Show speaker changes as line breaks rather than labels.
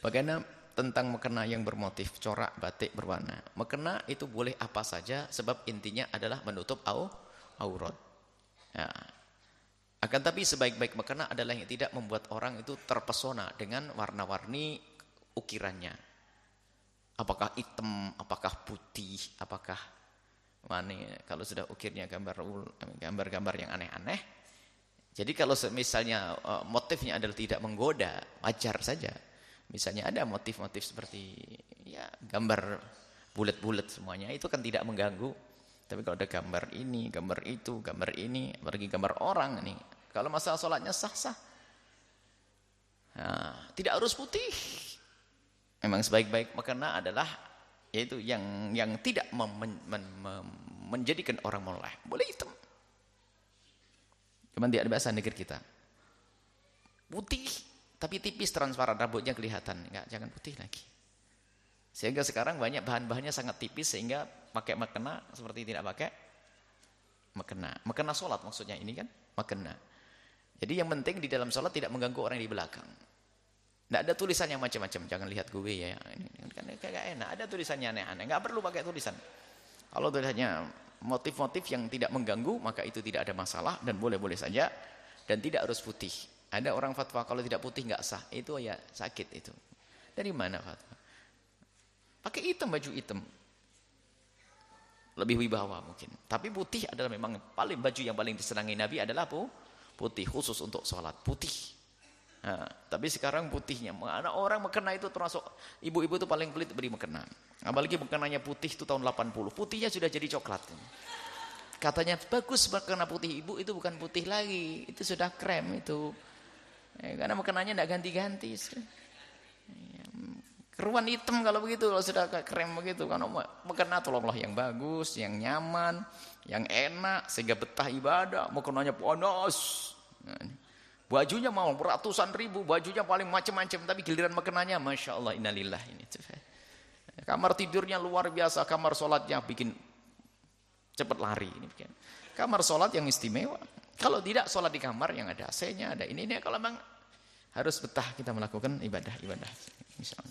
Bagaimana tentang mekena yang bermotif corak batik berwarna. Mekena itu boleh apa saja sebab intinya adalah menutup au, aurat. Ya. Akan tapi sebaik-baik mekena adalah yang tidak membuat orang itu terpesona dengan warna-warni ukirannya. Apakah hitam, apakah putih, apakah mana kalau sudah ukirnya gambar gambar-gambar yang aneh-aneh. Jadi kalau misalnya eh, motifnya adalah tidak menggoda, wajar saja. Misalnya ada motif-motif seperti ya gambar bulat-bulat semuanya itu kan tidak mengganggu. Tapi kalau ada gambar ini, gambar itu, gambar ini, apalagi gambar orang ini. Kalau masalah sholatnya sah-sah. Nah, tidak harus putih. Memang sebaik-baik makna adalah yaitu yang yang tidak mem, men, men, menjadikan orang moleh. Boleh hitam. Cuman tidak bahasa negeri kita. Putih tapi tipis transparan rambutnya kelihatan, enggak jangan putih lagi. Sehingga sekarang banyak bahan-bahannya sangat tipis sehingga pakai makena seperti tidak pakai makena. Makena sholat maksudnya ini kan makena. Jadi yang penting di dalam sholat tidak mengganggu orang di belakang. Tidak ada tulisan yang macam-macam. Jangan lihat gue ya. Ini kan kayak enak. Ada tulisannya aneh-aneh. Enggak perlu pakai tulisan. Kalau tulisannya motif-motif yang tidak mengganggu maka itu tidak ada masalah dan boleh-boleh saja dan tidak harus putih. Ada orang fatwa kalau tidak putih nggak sah. Itu ya sakit itu. Dari mana fatwa? Pakai hitam baju hitam. Lebih wibawa mungkin. Tapi putih adalah memang paling baju yang paling disenangi Nabi adalah apa? Putih khusus untuk sholat. Putih. Nah, tapi sekarang putihnya. Anak orang mekena itu termasuk ibu-ibu itu paling pelit beri mekena. Apalagi mekenanya putih itu tahun 80. Putihnya sudah jadi coklat. Katanya bagus mekena putih ibu itu bukan putih lagi. Itu sudah krem itu. Ya, karena makanannya tidak ganti-ganti. Ya, keruan hitam kalau begitu, kalau sudah krem begitu. Karena makan tolonglah yang bagus, yang nyaman, yang enak, sehingga betah ibadah. Makanannya panas. Nah, bajunya mau ratusan ribu, bajunya paling macam-macam. Tapi giliran makanannya, Masya Allah, innalillah. Ini. Kamar tidurnya luar biasa, kamar sholatnya bikin cepat lari. Ini Kamar sholat yang istimewa. Kalau tidak sholat di kamar yang ada AC-nya, ada ini, ini. Kalau memang harus betah kita melakukan ibadah-ibadah. Misalnya.